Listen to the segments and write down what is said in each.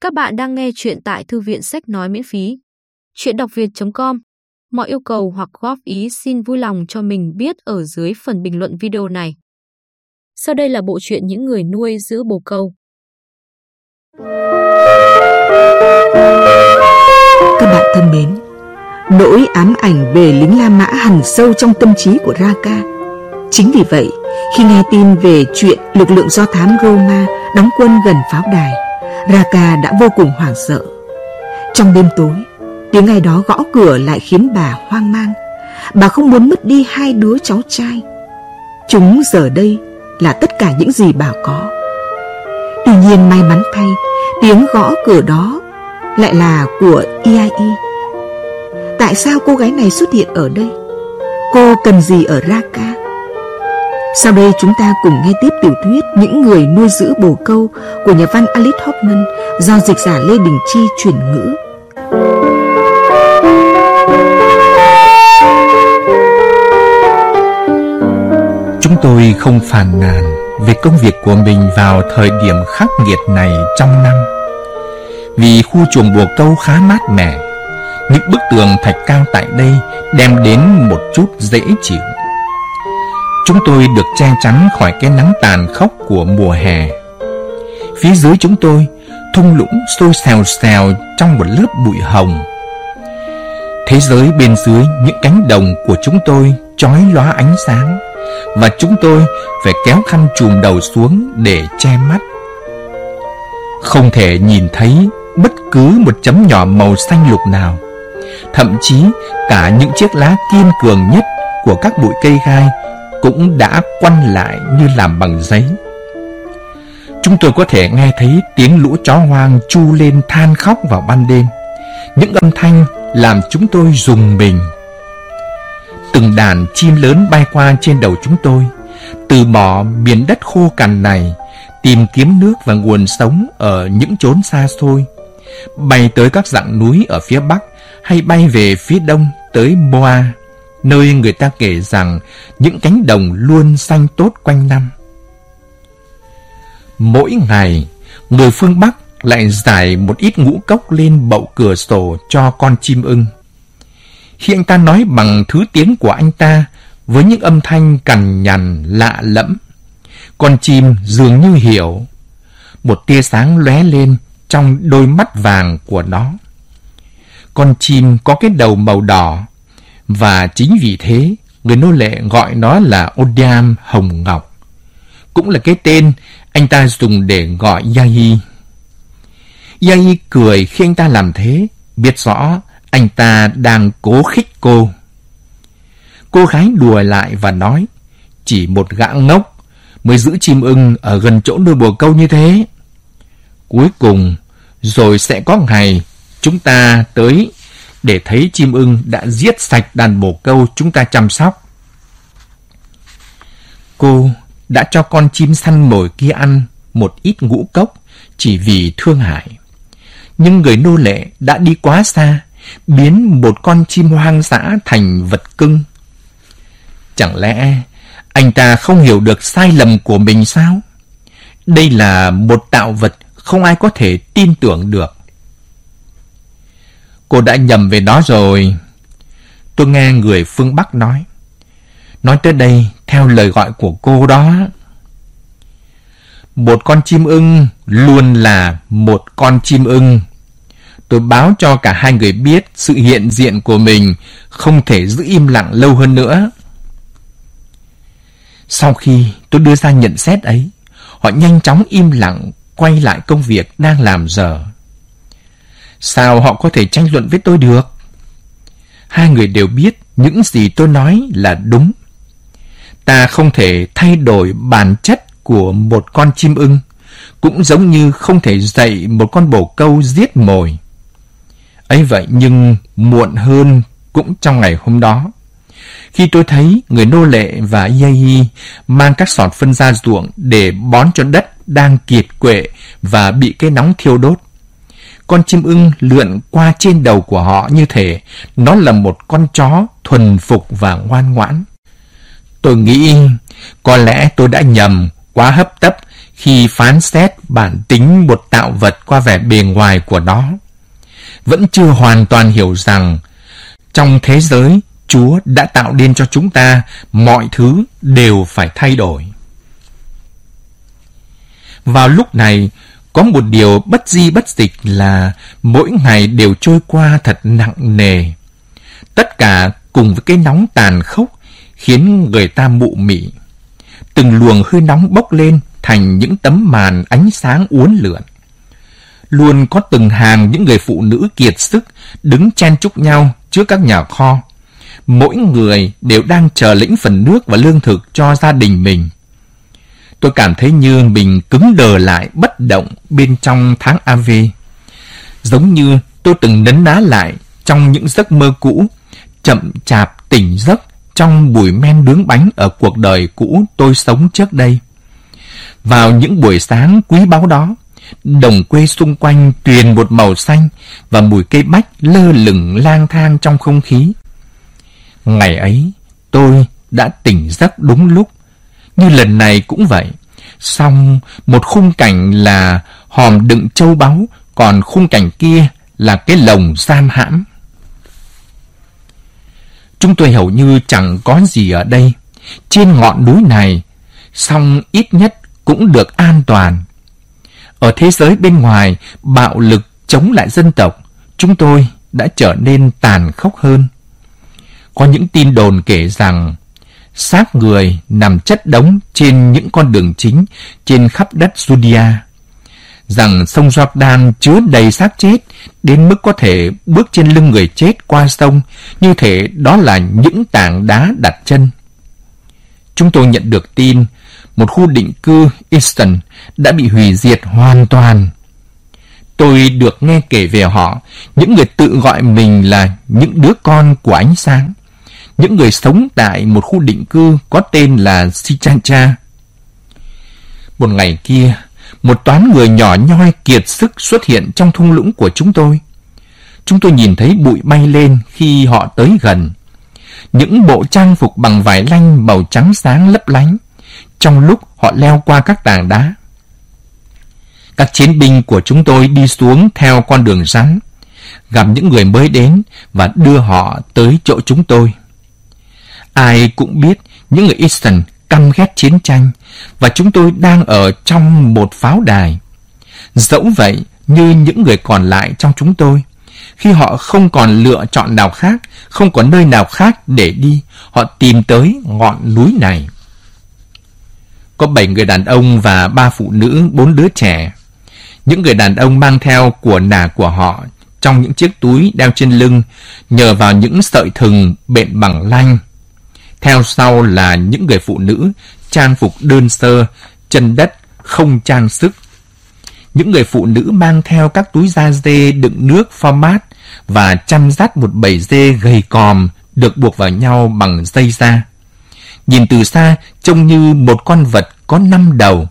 Các bạn đang nghe chuyện tại thư viện sách nói miễn phí. Chuyện đọc việt.com Mọi yêu cầu hoặc góp ý xin vui lòng cho mình biết ở dưới phần bình luận video này. Sau đây là bộ truyện những người nuôi giữ bồ câu. Các bạn thân mến, nỗi ám ảnh về lính La Mã hằn sâu trong tâm trí của Raka. Chính vì vậy, khi nghe tin về chuyện lực lượng do thám Roma đóng quân gần pháo đài, Raka đã vô cùng hoảng sợ. Trong đêm tối, tiếng ai đó gõ cửa lại khiến bà hoang mang. Bà không muốn mất đi hai đứa cháu trai. Chúng giờ đây là tất cả những gì bà có. Tuy nhiên may mắn thay, tiếng gõ cửa đó lại là của IAI. Tại sao cô gái này xuất hiện ở đây? Cô cần gì ở Raka? Sau đây chúng ta cùng nghe tiếp tiểu thuyết Những người nuôi giữ bồ câu của nhà văn Alice Hoffman do dịch giả Lê Đình Chi chuyển ngữ. Chúng tôi không phàn nàn về công việc của mình vào thời điểm khắc nghiệt này trong năm. Vì khu chuồng bồ câu khá mát mẻ, những bức tường thạch cao tại đây đem đến một chút dễ chịu. Chúng tôi được che chắn khỏi cái nắng tàn khốc của mùa hè. Phía dưới chúng tôi, thung lũng sôi xèo xèo trong một lớp bụi hồng. Thế giới bên dưới những cánh đồng của chúng tôi chói lóa ánh sáng và chúng tôi phải kéo khăn chùm đầu xuống để che mắt. Không thể nhìn thấy bất cứ một chấm nhỏ màu xanh lục nào. Thậm chí cả những chiếc lá kiên cường nhất của các bụi cây gai cũng đã quăn lại như làm bằng giấy. Chúng tôi có thể nghe thấy tiếng lũ chó hoang chu lên than khóc vào ban đêm. Những âm thanh làm chúng tôi rùng mình. Từng đàn chim lớn bay qua trên đầu chúng tôi, từ bỏ miền đất khô cằn này, tìm kiếm nước và nguồn sống ở những chốn xa xôi, bay tới các dặng núi ở phía bắc hay bay về phía đông tới Moa nơi người ta kể rằng những cánh đồng luôn xanh tốt quanh năm. Mỗi ngày, người phương Bắc lại giải một ít ngũ cốc lên bậu cửa sổ cho con chim ưng. Khi anh ta nói bằng thứ tiếng của anh ta, với những âm thanh cằn nhằn lạ lẫm, con chim dường như hiểu. Một tia sáng lóe lên trong đôi mắt vàng của nó. Con chim có cái đầu màu đỏ, và chính vì thế, người nô lệ gọi nó là Odiam Hồng Ngọc. Cũng là cái tên anh ta dùng để gọi Yahi. Yahi cười khi anh ta làm thế, biết rõ anh ta đang cố khích cô. Cô gái đùa lại và nói, chỉ một gã ngốc mới giữ chim ưng ở gần chỗ nuôi bồ câu như thế. Cuối cùng, rồi sẽ có ngày chúng ta tới để thấy chim ưng đã giết sạch đàn bồ câu chúng ta chăm sóc. Cô đã cho con chim săn mồi kia ăn một ít ngũ cốc chỉ vì thương hại. Nhưng người nô lệ đã đi quá xa, biến một con chim hoang dã thành vật cưng. Chẳng lẽ anh ta không hiểu được sai lầm của mình sao? Đây là một tạo vật không ai có thể tin tưởng được. Cô đã nhầm về nó rồi. Tôi nghe người phương Bắc nói. Nói tới đây theo lời gọi của cô đó. Một con chim ưng luôn là một con chim ưng. Tôi báo cho cả hai người biết sự hiện diện của mình không thể giữ im lặng lâu hơn nữa. Sau khi tôi đưa ra nhận xét ấy, họ nhanh chóng im lặng quay lại công việc đang làm giờ. Sao họ có thể tranh luận với tôi được? Hai người đều biết những gì tôi nói là đúng. Ta không thể thay đổi bản chất của một con chim ưng, cũng giống như không thể dạy một con bồ câu giết mồi. ấy vậy nhưng muộn hơn cũng trong ngày hôm đó. Khi tôi thấy người nô lệ và Yahi mang các sọt phân ra ruộng để bón cho đất đang kiệt quệ và bị cây nóng thiêu đốt, con chim ưng lượn qua trên đầu của họ như thể nó là một con chó thuần phục và ngoan ngoãn. Tôi nghĩ có lẽ tôi đã nhầm quá hấp tấp khi phán xét bản tính một tạo vật qua vẻ bề ngoài của nó. Vẫn chưa hoàn toàn hiểu rằng trong thế giới Chúa đã tạo nên cho chúng ta mọi thứ đều phải thay đổi. Vào lúc này, có một điều bất di bất dịch là mỗi ngày đều trôi qua thật nặng nề. Tất cả cùng với cái nóng tàn khốc khiến người ta mụ mị. Từng luồng hơi nóng bốc lên thành những tấm màn ánh sáng uốn lượn. Luôn có từng hàng những người phụ nữ kiệt sức đứng chen chúc nhau trước các nhà kho. Mỗi người đều đang chờ lĩnh phần nước và lương thực cho gia đình mình. Tôi cảm thấy như mình cứng đờ lại bất động bên trong tháng AV. Giống như tôi từng nấn ná lại trong những giấc mơ cũ, chậm chạp tỉnh giấc trong bụi men nướng bánh ở cuộc đời cũ tôi sống trước đây. Vào những buổi sáng quý báu đó, đồng quê xung quanh tuyền một màu xanh và mùi cây bách lơ lửng lang thang trong không khí. Ngày ấy, tôi đã tỉnh giấc đúng lúc, như lần này cũng vậy. Xong, một khung cảnh là hòm đựng châu báu, còn khung cảnh kia là cái lồng giam hãm. Chúng tôi hầu như chẳng có gì ở đây. Trên ngọn núi này, song ít nhất cũng được an toàn. Ở thế giới bên ngoài, bạo lực chống lại dân tộc, chúng tôi đã trở nên tàn khốc hơn. Có những tin đồn kể rằng xác người nằm chất đống trên những con đường chính trên khắp đất Judea. Rằng sông Jordan chứa đầy xác chết đến mức có thể bước trên lưng người chết qua sông, như thể đó là những tảng đá đặt chân. Chúng tôi nhận được tin một khu định cư Easton đã bị hủy diệt hoàn toàn. Tôi được nghe kể về họ, những người tự gọi mình là những đứa con của ánh sáng những người sống tại một khu định cư có tên là Sichancha. Một ngày kia, một toán người nhỏ nhoi kiệt sức xuất hiện trong thung lũng của chúng tôi. Chúng tôi nhìn thấy bụi bay lên khi họ tới gần. Những bộ trang phục bằng vải lanh màu trắng sáng lấp lánh, trong lúc họ leo qua các tảng đá. Các chiến binh của chúng tôi đi xuống theo con đường rắn, gặp những người mới đến và đưa họ tới chỗ chúng tôi. Ai cũng biết những người Eastern căm ghét chiến tranh và chúng tôi đang ở trong một pháo đài. Dẫu vậy, như những người còn lại trong chúng tôi, khi họ không còn lựa chọn nào khác, không có nơi nào khác để đi, họ tìm tới ngọn núi này. Có bảy người đàn ông và ba phụ nữ, bốn đứa trẻ. Những người đàn ông mang theo của nà của họ trong những chiếc túi đeo trên lưng, nhờ vào những sợi thừng bện bằng lanh theo sau là những người phụ nữ trang phục đơn sơ, chân đất, không trang sức. Những người phụ nữ mang theo các túi da dê đựng nước format và chăm dắt một bầy dê gầy còm được buộc vào nhau bằng dây da. Nhìn từ xa trông như một con vật có năm đầu.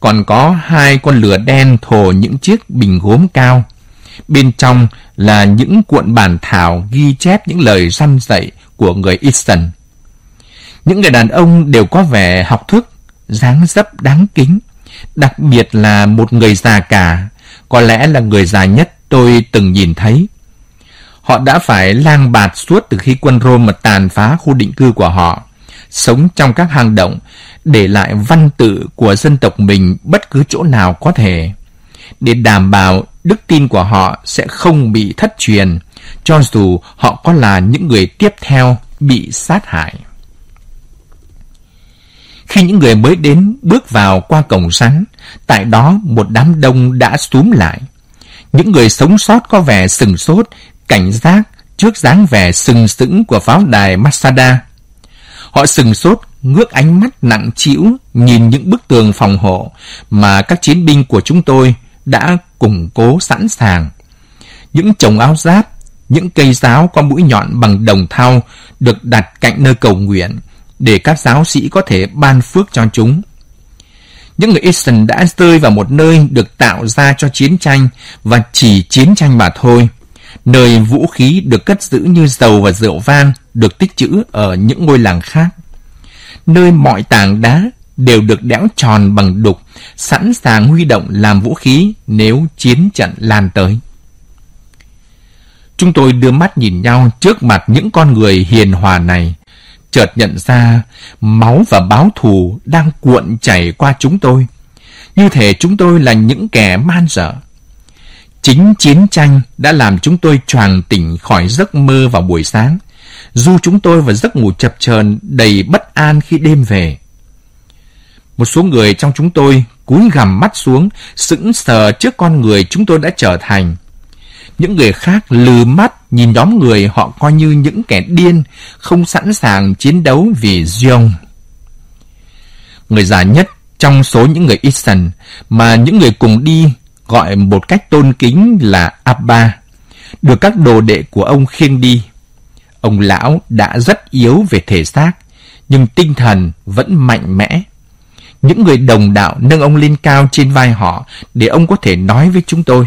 Còn có hai con lửa đen thồ những chiếc bình gốm cao. Bên trong là những cuộn bản thảo ghi chép những lời răn dạy của người Easton. Những người đàn ông đều có vẻ học thức, dáng dấp đáng kính, đặc biệt là một người già cả, có lẽ là người già nhất tôi từng nhìn thấy. Họ đã phải lang bạt suốt từ khi quân Rome tàn phá khu định cư của họ, sống trong các hang động, để lại văn tự của dân tộc mình bất cứ chỗ nào có thể, để đảm bảo đức tin của họ sẽ không bị thất truyền, cho dù họ có là những người tiếp theo bị sát hại. Khi những người mới đến bước vào qua cổng rắn, tại đó một đám đông đã súm lại. Những người sống sót có vẻ sừng sốt, cảnh giác trước dáng vẻ sừng sững của pháo đài Masada. Họ sừng sốt, ngước ánh mắt nặng trĩu nhìn những bức tường phòng hộ mà các chiến binh của chúng tôi đã củng cố sẵn sàng. Những chồng áo giáp, những cây giáo có mũi nhọn bằng đồng thau được đặt cạnh nơi cầu nguyện để các giáo sĩ có thể ban phước cho chúng. Những người Eastern đã rơi vào một nơi được tạo ra cho chiến tranh và chỉ chiến tranh mà thôi. Nơi vũ khí được cất giữ như dầu và rượu vang được tích trữ ở những ngôi làng khác. Nơi mọi tảng đá đều được đẽo tròn bằng đục, sẵn sàng huy động làm vũ khí nếu chiến trận lan tới. Chúng tôi đưa mắt nhìn nhau trước mặt những con người hiền hòa này, chợt nhận ra máu và báo thù đang cuộn chảy qua chúng tôi. Như thể chúng tôi là những kẻ man dở. Chính chiến tranh đã làm chúng tôi choàng tỉnh khỏi giấc mơ vào buổi sáng, du chúng tôi vào giấc ngủ chập chờn đầy bất an khi đêm về. Một số người trong chúng tôi cúi gằm mắt xuống, sững sờ trước con người chúng tôi đã trở thành. Những người khác lừ mắt nhìn nhóm người họ coi như những kẻ điên, không sẵn sàng chiến đấu vì Zion. Người già nhất trong số những người Isan mà những người cùng đi gọi một cách tôn kính là Abba, được các đồ đệ của ông khiêng đi. Ông lão đã rất yếu về thể xác, nhưng tinh thần vẫn mạnh mẽ. Những người đồng đạo nâng ông lên cao trên vai họ để ông có thể nói với chúng tôi.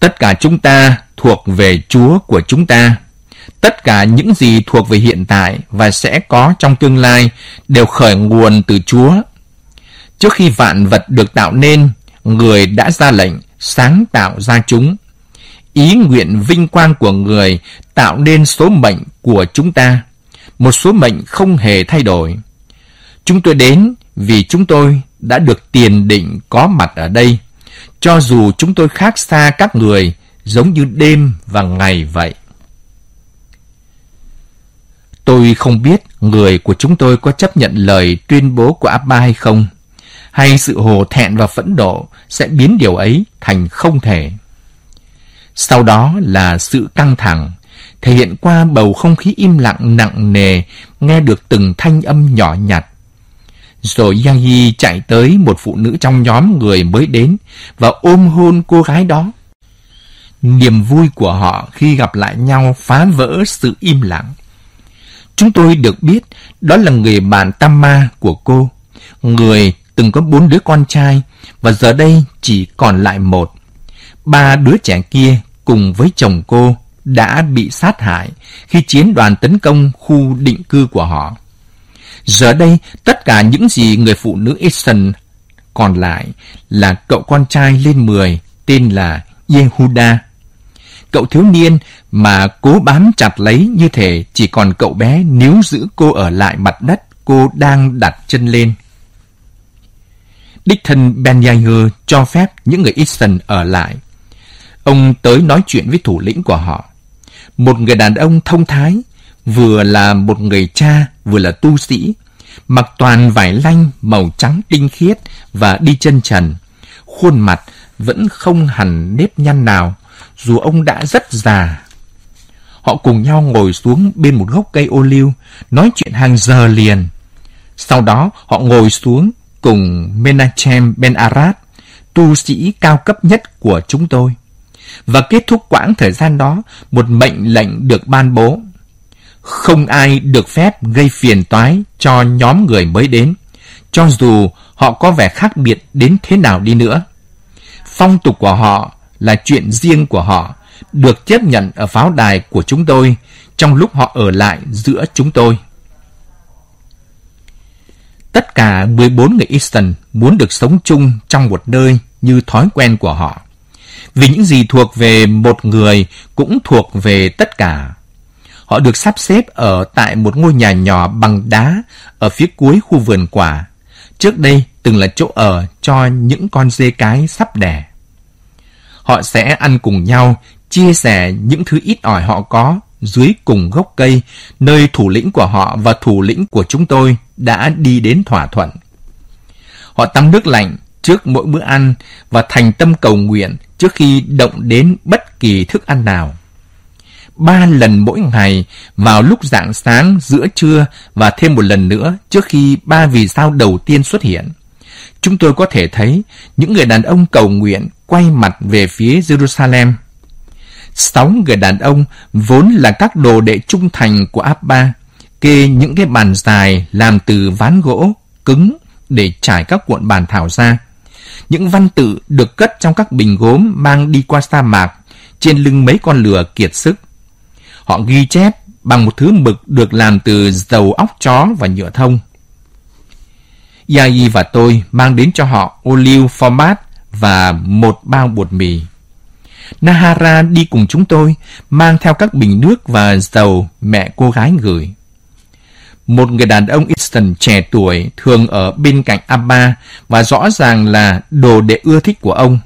Tất cả chúng ta thuộc về Chúa của chúng ta. Tất cả những gì thuộc về hiện tại và sẽ có trong tương lai đều khởi nguồn từ Chúa. Trước khi vạn vật được tạo nên, người đã ra lệnh sáng tạo ra chúng. Ý nguyện vinh quang của người tạo nên số mệnh của chúng ta, một số mệnh không hề thay đổi. Chúng tôi đến vì chúng tôi đã được tiền định có mặt ở đây, cho dù chúng tôi khác xa các người giống như đêm và ngày vậy. Tôi không biết người của chúng tôi có chấp nhận lời tuyên bố của Abba hay không, hay sự hồ thẹn và phẫn nộ sẽ biến điều ấy thành không thể. Sau đó là sự căng thẳng, thể hiện qua bầu không khí im lặng nặng nề, nghe được từng thanh âm nhỏ nhặt. Rồi Yang chạy tới một phụ nữ trong nhóm người mới đến và ôm hôn cô gái đó. Niềm vui của họ khi gặp lại nhau phá vỡ sự im lặng. Chúng tôi được biết đó là người bạn Tama của cô, người từng có bốn đứa con trai và giờ đây chỉ còn lại một. Ba đứa trẻ kia cùng với chồng cô đã bị sát hại khi chiến đoàn tấn công khu định cư của họ. Giờ đây, tất cả những gì người phụ nữ Ethan còn lại là cậu con trai lên 10 tên là Yehuda. Cậu thiếu niên mà cố bám chặt lấy như thể chỉ còn cậu bé nếu giữ cô ở lại mặt đất cô đang đặt chân lên. Đích thân Ben Yair cho phép những người Ethan ở lại. Ông tới nói chuyện với thủ lĩnh của họ. Một người đàn ông thông thái, vừa là một người cha, vừa là tu sĩ, mặc toàn vải lanh màu trắng tinh khiết và đi chân trần. Khuôn mặt vẫn không hẳn nếp nhăn nào, dù ông đã rất già. Họ cùng nhau ngồi xuống bên một gốc cây ô liu, nói chuyện hàng giờ liền. Sau đó họ ngồi xuống cùng Menachem Ben Arad, tu sĩ cao cấp nhất của chúng tôi. Và kết thúc quãng thời gian đó, một mệnh lệnh được ban bố. Không ai được phép gây phiền toái cho nhóm người mới đến, cho dù họ có vẻ khác biệt đến thế nào đi nữa. Phong tục của họ là chuyện riêng của họ, được chấp nhận ở pháo đài của chúng tôi trong lúc họ ở lại giữa chúng tôi. Tất cả 14 người Easton muốn được sống chung trong một nơi như thói quen của họ. Vì những gì thuộc về một người cũng thuộc về tất cả. Họ được sắp xếp ở tại một ngôi nhà nhỏ bằng đá ở phía cuối khu vườn quả. Trước đây từng là chỗ ở cho những con dê cái sắp đẻ. Họ sẽ ăn cùng nhau, chia sẻ những thứ ít ỏi họ có dưới cùng gốc cây, nơi thủ lĩnh của họ và thủ lĩnh của chúng tôi đã đi đến thỏa thuận. Họ tắm nước lạnh trước mỗi bữa ăn và thành tâm cầu nguyện trước khi động đến bất kỳ thức ăn nào. Ba lần mỗi ngày vào lúc rạng sáng, giữa trưa và thêm một lần nữa trước khi ba vì sao đầu tiên xuất hiện. Chúng tôi có thể thấy những người đàn ông cầu nguyện quay mặt về phía Jerusalem. Sáu người đàn ông vốn là các đồ đệ trung thành của Abba, kê những cái bàn dài làm từ ván gỗ, cứng để trải các cuộn bàn thảo ra. Những văn tự được cất trong các bình gốm mang đi qua sa mạc, trên lưng mấy con lừa kiệt sức. Họ ghi chép bằng một thứ mực được làm từ dầu óc chó và nhựa thông. Yai và tôi mang đến cho họ olive format và một bao bột mì. Nahara đi cùng chúng tôi, mang theo các bình nước và dầu mẹ cô gái gửi. Một người đàn ông Easton trẻ tuổi thường ở bên cạnh Abba và rõ ràng là đồ đệ ưa thích của ông.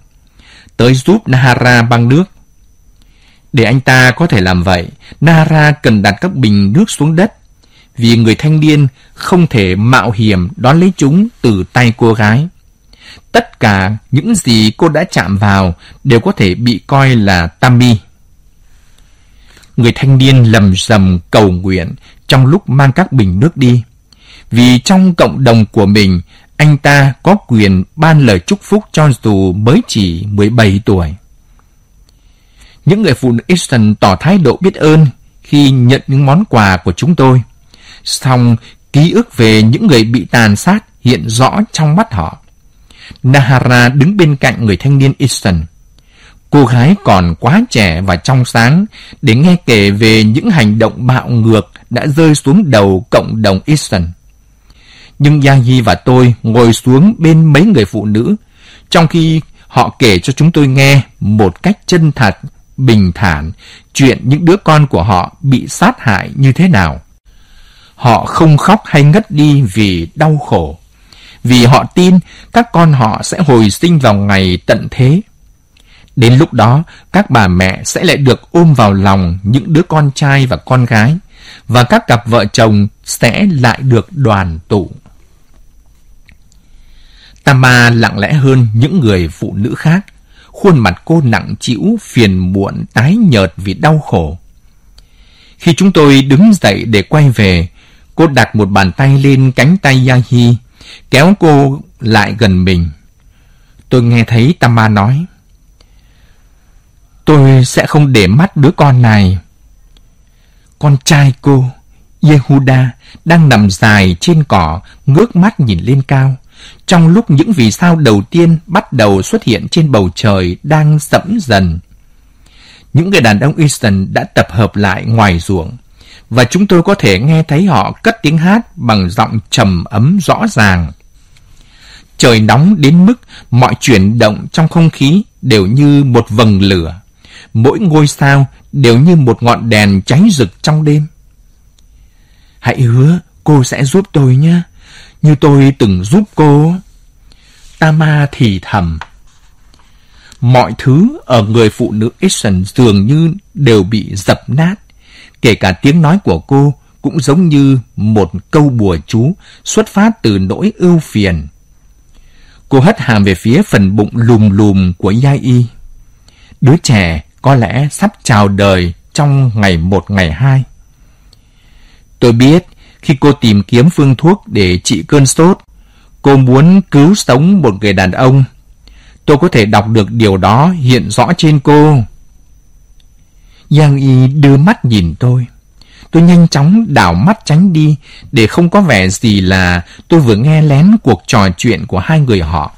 Tới giúp Nahara băng nước. Để anh ta có thể làm vậy, Nara cần đặt các bình nước xuống đất vì người thanh niên không thể mạo hiểm đón lấy chúng từ tay cô gái. Tất cả những gì cô đã chạm vào đều có thể bị coi là tammy. Người thanh niên lầm rầm cầu nguyện trong lúc mang các bình nước đi. Vì trong cộng đồng của mình, anh ta có quyền ban lời chúc phúc cho dù mới chỉ 17 tuổi. Những người phụ nữ Easton tỏ thái độ biết ơn khi nhận những món quà của chúng tôi. Xong, ký ức về những người bị tàn sát hiện rõ trong mắt họ. Nahara đứng bên cạnh người thanh niên Easton. Cô gái còn quá trẻ và trong sáng để nghe kể về những hành động bạo ngược đã rơi xuống đầu cộng đồng Easton. Nhưng Yahi và tôi ngồi xuống bên mấy người phụ nữ, trong khi họ kể cho chúng tôi nghe một cách chân thật, bình thản chuyện những đứa con của họ bị sát hại như thế nào. Họ không khóc hay ngất đi vì đau khổ, vì họ tin các con họ sẽ hồi sinh vào ngày tận thế. Đến lúc đó, các bà mẹ sẽ lại được ôm vào lòng những đứa con trai và con gái, và các cặp vợ chồng sẽ lại được đoàn tụ. Tama lặng lẽ hơn những người phụ nữ khác, khuôn mặt cô nặng trĩu, phiền muộn, tái nhợt vì đau khổ. Khi chúng tôi đứng dậy để quay về, cô đặt một bàn tay lên cánh tay Yahi, kéo cô lại gần mình. Tôi nghe thấy Tama nói, Tôi sẽ không để mắt đứa con này. Con trai cô, Yehuda, đang nằm dài trên cỏ, ngước mắt nhìn lên cao. Trong lúc những vì sao đầu tiên bắt đầu xuất hiện trên bầu trời đang sẫm dần. Những người đàn ông Easton đã tập hợp lại ngoài ruộng, và chúng tôi có thể nghe thấy họ cất tiếng hát bằng giọng trầm ấm rõ ràng. Trời nóng đến mức mọi chuyển động trong không khí đều như một vầng lửa mỗi ngôi sao đều như một ngọn đèn cháy rực trong đêm. Hãy hứa cô sẽ giúp tôi nhé, như tôi từng giúp cô. Tama thì thầm. Mọi thứ ở người phụ nữ Eason dường như đều bị dập nát. Kể cả tiếng nói của cô cũng giống như một câu bùa chú xuất phát từ nỗi ưu phiền. Cô hất hàm về phía phần bụng lùm lùm của Yai Y. Đứa trẻ có lẽ sắp chào đời trong ngày một, ngày hai. Tôi biết khi cô tìm kiếm phương thuốc để trị cơn sốt, cô muốn cứu sống một người đàn ông. Tôi có thể đọc được điều đó hiện rõ trên cô. Giang Y đưa mắt nhìn tôi. Tôi nhanh chóng đảo mắt tránh đi để không có vẻ gì là tôi vừa nghe lén cuộc trò chuyện của hai người họ.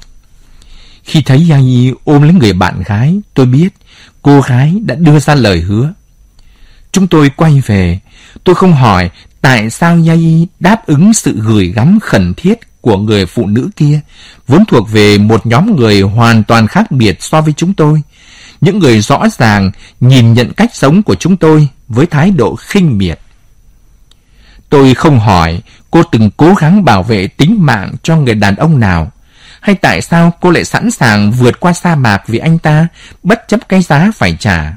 Khi thấy Giang Y ôm lấy người bạn gái, tôi biết cô gái đã đưa ra lời hứa. Chúng tôi quay về, tôi không hỏi tại sao Yai đáp ứng sự gửi gắm khẩn thiết của người phụ nữ kia, vốn thuộc về một nhóm người hoàn toàn khác biệt so với chúng tôi. Những người rõ ràng nhìn nhận cách sống của chúng tôi với thái độ khinh miệt. Tôi không hỏi cô từng cố gắng bảo vệ tính mạng cho người đàn ông nào, hay tại sao cô lại sẵn sàng vượt qua sa mạc vì anh ta, bất chấp cái giá phải trả?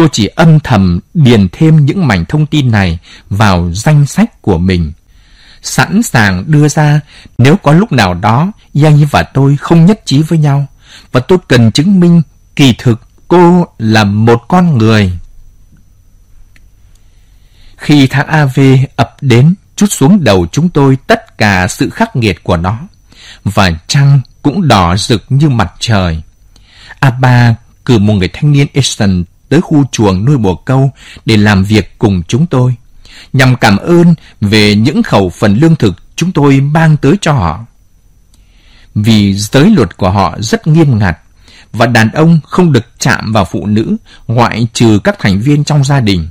Tôi chỉ âm thầm điền thêm những mảnh thông tin này vào danh sách của mình. Sẵn sàng đưa ra nếu có lúc nào đó Giang và tôi không nhất trí với nhau và tôi cần chứng minh kỳ thực cô là một con người. Khi tháng AV ập đến, chút xuống đầu chúng tôi tất cả sự khắc nghiệt của nó và trăng cũng đỏ rực như mặt trời. Abba cử một người thanh niên eastern tới khu chuồng nuôi bồ câu để làm việc cùng chúng tôi, nhằm cảm ơn về những khẩu phần lương thực chúng tôi mang tới cho họ. Vì giới luật của họ rất nghiêm ngặt, và đàn ông không được chạm vào phụ nữ ngoại trừ các thành viên trong gia đình.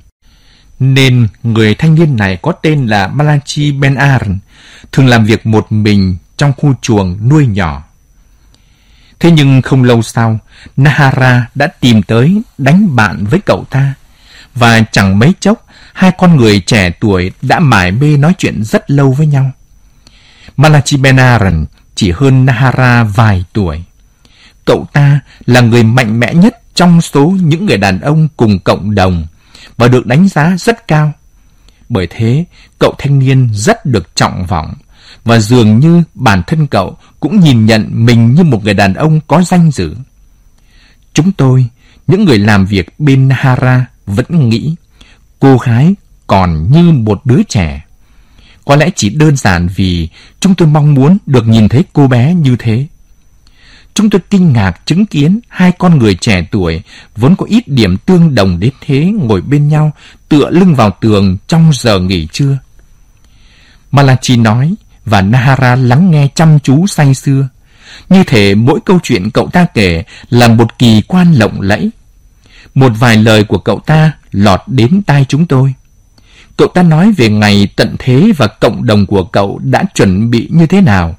nên người thanh niên này có tên là Malachi Ben Aaron, thường làm việc một mình trong khu chuồng nuôi nhỏ. Thế nhưng không lâu sau, Nahara đã tìm tới đánh bạn với cậu ta. Và chẳng mấy chốc, hai con người trẻ tuổi đã mải mê nói chuyện rất lâu với nhau. Malachi Benaran chỉ hơn Nahara vài tuổi. Cậu ta là người mạnh mẽ nhất trong số những người đàn ông cùng cộng đồng và được đánh giá rất cao. Bởi thế, cậu thanh niên rất được trọng vọng và dường như bản thân cậu cũng nhìn nhận mình như một người đàn ông có danh dự. Chúng tôi, những người làm việc bên Hara vẫn nghĩ cô gái còn như một đứa trẻ. Có lẽ chỉ đơn giản vì chúng tôi mong muốn được nhìn thấy cô bé như thế. Chúng tôi kinh ngạc chứng kiến hai con người trẻ tuổi vốn có ít điểm tương đồng đến thế ngồi bên nhau tựa lưng vào tường trong giờ nghỉ trưa. Malachi nói và Nahara lắng nghe chăm chú say sưa. Như thể mỗi câu chuyện cậu ta kể là một kỳ quan lộng lẫy. Một vài lời của cậu ta lọt đến tai chúng tôi. Cậu ta nói về ngày tận thế và cộng đồng của cậu đã chuẩn bị như thế nào.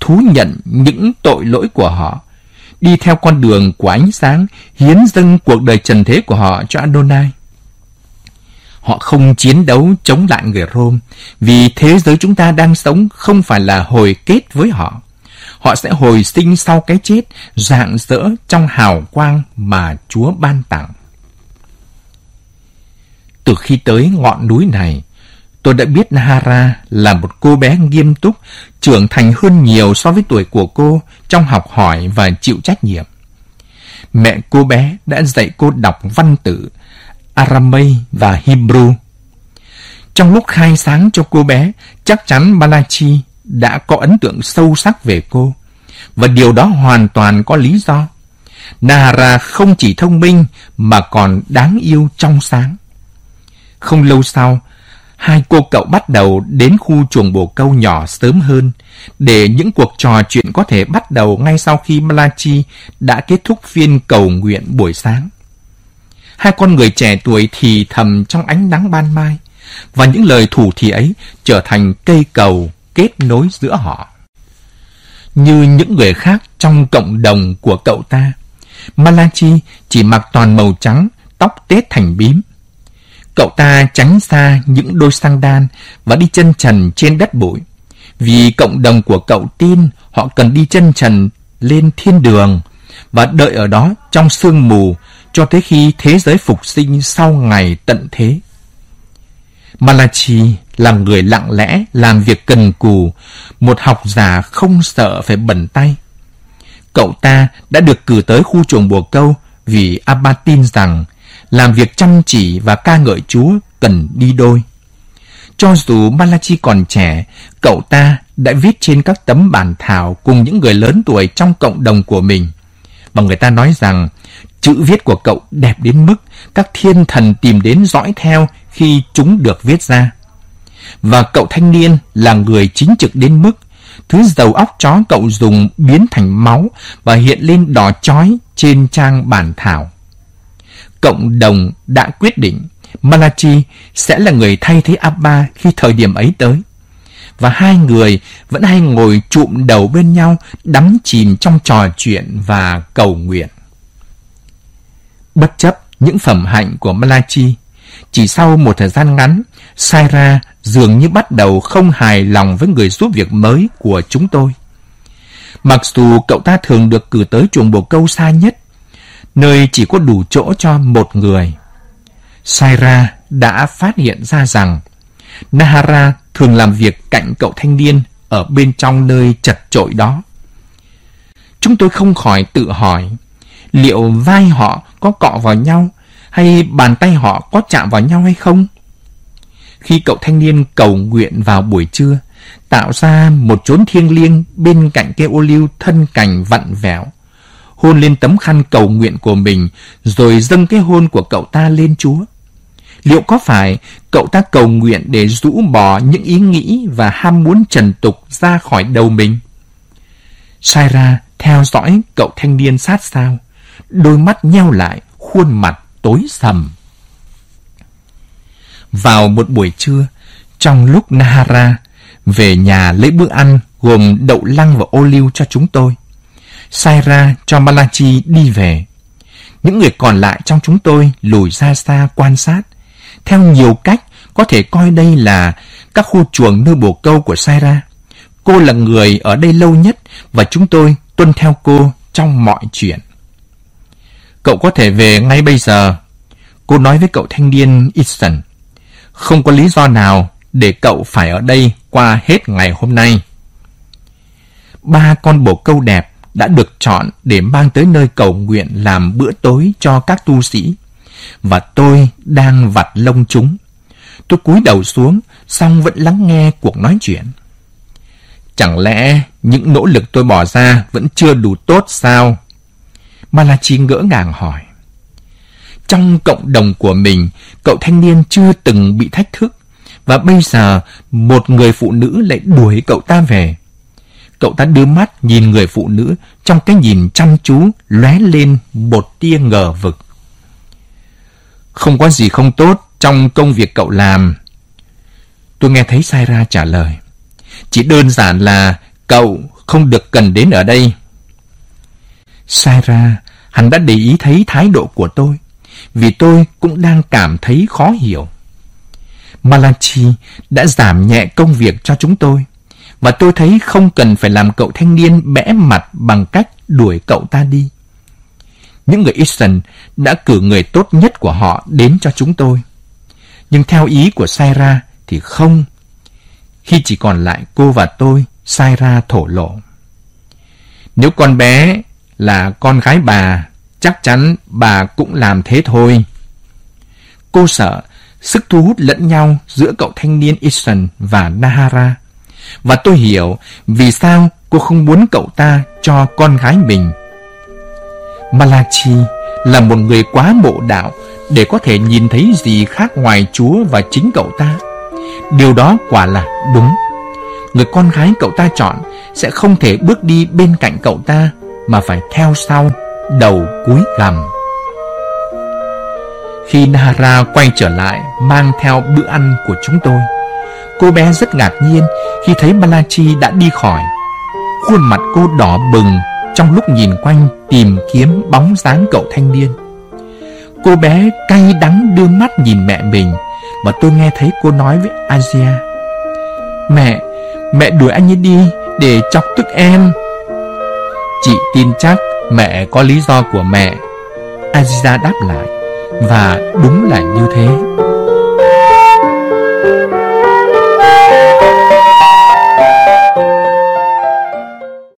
Thú nhận những tội lỗi của họ. Đi theo con đường của ánh sáng, hiến dâng cuộc đời trần thế của họ cho Adonai. Họ không chiến đấu chống lại người Rome, vì thế giới chúng ta đang sống không phải là hồi kết với họ. Họ sẽ hồi sinh sau cái chết, rạng rỡ trong hào quang mà Chúa ban tặng. Từ khi tới ngọn núi này, tôi đã biết Nahara là một cô bé nghiêm túc, trưởng thành hơn nhiều so với tuổi của cô trong học hỏi và chịu trách nhiệm. Mẹ cô bé đã dạy cô đọc văn tự, Aramay và Hebrew. Trong lúc khai sáng cho cô bé, chắc chắn Balachi đã có ấn tượng sâu sắc về cô. Và điều đó hoàn toàn có lý do. Nahara không chỉ thông minh mà còn đáng yêu trong sáng. Không lâu sau, hai cô cậu bắt đầu đến khu chuồng bồ câu nhỏ sớm hơn để những cuộc trò chuyện có thể bắt đầu ngay sau khi Malachi đã kết thúc phiên cầu nguyện buổi sáng. Hai con người trẻ tuổi thì thầm trong ánh nắng ban mai và những lời thủ thì ấy trở thành cây cầu kết nối giữa họ. Như những người khác trong cộng đồng của cậu ta, Malachi chỉ mặc toàn màu trắng, tóc tết thành bím. Cậu ta tránh xa những đôi sang đan và đi chân trần trên đất bụi. Vì cộng đồng của cậu tin họ cần đi chân trần lên thiên đường và đợi ở đó trong sương mù cho tới khi thế giới phục sinh sau ngày tận thế. Malachi là người lặng lẽ làm việc cần cù, một học giả không sợ phải bẩn tay. Cậu ta đã được cử tới khu chuồng bồ câu vì Abba tin rằng làm việc chăm chỉ và ca ngợi Chúa cần đi đôi. Cho dù Malachi còn trẻ, cậu ta đã viết trên các tấm bản thảo cùng những người lớn tuổi trong cộng đồng của mình. Và người ta nói rằng chữ viết của cậu đẹp đến mức các thiên thần tìm đến dõi theo khi chúng được viết ra. Và cậu thanh niên là người chính trực đến mức thứ dầu óc chó cậu dùng biến thành máu và hiện lên đỏ chói trên trang bản thảo. Cộng đồng đã quyết định Malachi sẽ là người thay thế Abba khi thời điểm ấy tới. Và hai người vẫn hay ngồi trụm đầu bên nhau, đắm chìm trong trò chuyện và cầu nguyện. Bất chấp những phẩm hạnh của Malachi, chỉ sau một thời gian ngắn, Saira dường như bắt đầu không hài lòng với người giúp việc mới của chúng tôi. Mặc dù cậu ta thường được cử tới chuồng bồ câu xa nhất, nơi chỉ có đủ chỗ cho một người. Saira đã phát hiện ra rằng Nahara thường làm việc cạnh cậu thanh niên ở bên trong nơi chật trội đó. Chúng tôi không khỏi tự hỏi, liệu vai họ có cọ vào nhau hay bàn tay họ có chạm vào nhau hay không? Khi cậu thanh niên cầu nguyện vào buổi trưa, tạo ra một chốn thiêng liêng bên cạnh cây ô liu thân cành vặn vẹo, hôn lên tấm khăn cầu nguyện của mình, rồi dâng cái hôn của cậu ta lên Chúa. Liệu có phải cậu ta cầu nguyện để rũ bỏ những ý nghĩ và ham muốn trần tục ra khỏi đầu mình? Sai ra theo dõi cậu thanh niên sát sao, đôi mắt nheo lại, khuôn mặt tối sầm. vào một buổi trưa, trong lúc Nahara về nhà lấy bữa ăn gồm đậu lăng và ô liu cho chúng tôi. Saira cho Malachi đi về. Những người còn lại trong chúng tôi lùi ra xa quan sát. Theo nhiều cách, có thể coi đây là các khu chuồng nơi bồ câu của Saira. Cô là người ở đây lâu nhất và chúng tôi tuân theo cô trong mọi chuyện. Cậu có thể về ngay bây giờ. Cô nói với cậu thanh niên Easton. Không có lý do nào để cậu phải ở đây qua hết ngày hôm nay. Ba con bồ câu đẹp đã được chọn để mang tới nơi cầu nguyện làm bữa tối cho các tu sĩ. Và tôi đang vặt lông chúng. Tôi cúi đầu xuống, xong vẫn lắng nghe cuộc nói chuyện. Chẳng lẽ những nỗ lực tôi bỏ ra vẫn chưa đủ tốt sao? Malachi ngỡ ngàng hỏi. Trong cộng đồng của mình, cậu thanh niên chưa từng bị thách thức, và bây giờ một người phụ nữ lại đuổi cậu ta về. Cậu ta đưa mắt nhìn người phụ nữ trong cái nhìn chăm chú lóe lên một tia ngờ vực. Không có gì không tốt trong công việc cậu làm. Tôi nghe thấy Saira trả lời. Chỉ đơn giản là cậu không được cần đến ở đây. Saira, hắn đã để ý thấy thái độ của tôi, vì tôi cũng đang cảm thấy khó hiểu. Malachi đã giảm nhẹ công việc cho chúng tôi, và tôi thấy không cần phải làm cậu thanh niên bẽ mặt bằng cách đuổi cậu ta đi. Những người Easton đã cử người tốt nhất của họ đến cho chúng tôi. Nhưng theo ý của Saira thì không. Khi chỉ còn lại cô và tôi, Saira thổ lộ. Nếu con bé là con gái bà, chắc chắn bà cũng làm thế thôi. Cô sợ sức thu hút lẫn nhau giữa cậu thanh niên Easton và Nahara. Và tôi hiểu vì sao cô không muốn cậu ta cho con gái mình. Malachi là một người quá mộ đạo để có thể nhìn thấy gì khác ngoài Chúa và chính cậu ta. Điều đó quả là đúng. Người con gái cậu ta chọn sẽ không thể bước đi bên cạnh cậu ta mà phải theo sau, đầu cúi gằm. Khi Nahara quay trở lại mang theo bữa ăn của chúng tôi, cô bé rất ngạc nhiên khi thấy Malachi đã đi khỏi. Khuôn mặt cô đỏ bừng trong lúc nhìn quanh tìm kiếm bóng dáng cậu thanh niên. Cô bé cay đắng đưa mắt nhìn mẹ mình và tôi nghe thấy cô nói với Asia Mẹ, mẹ đuổi anh ấy đi để chọc tức em. Chị tin chắc mẹ có lý do của mẹ. Aziza đáp lại và đúng là như thế.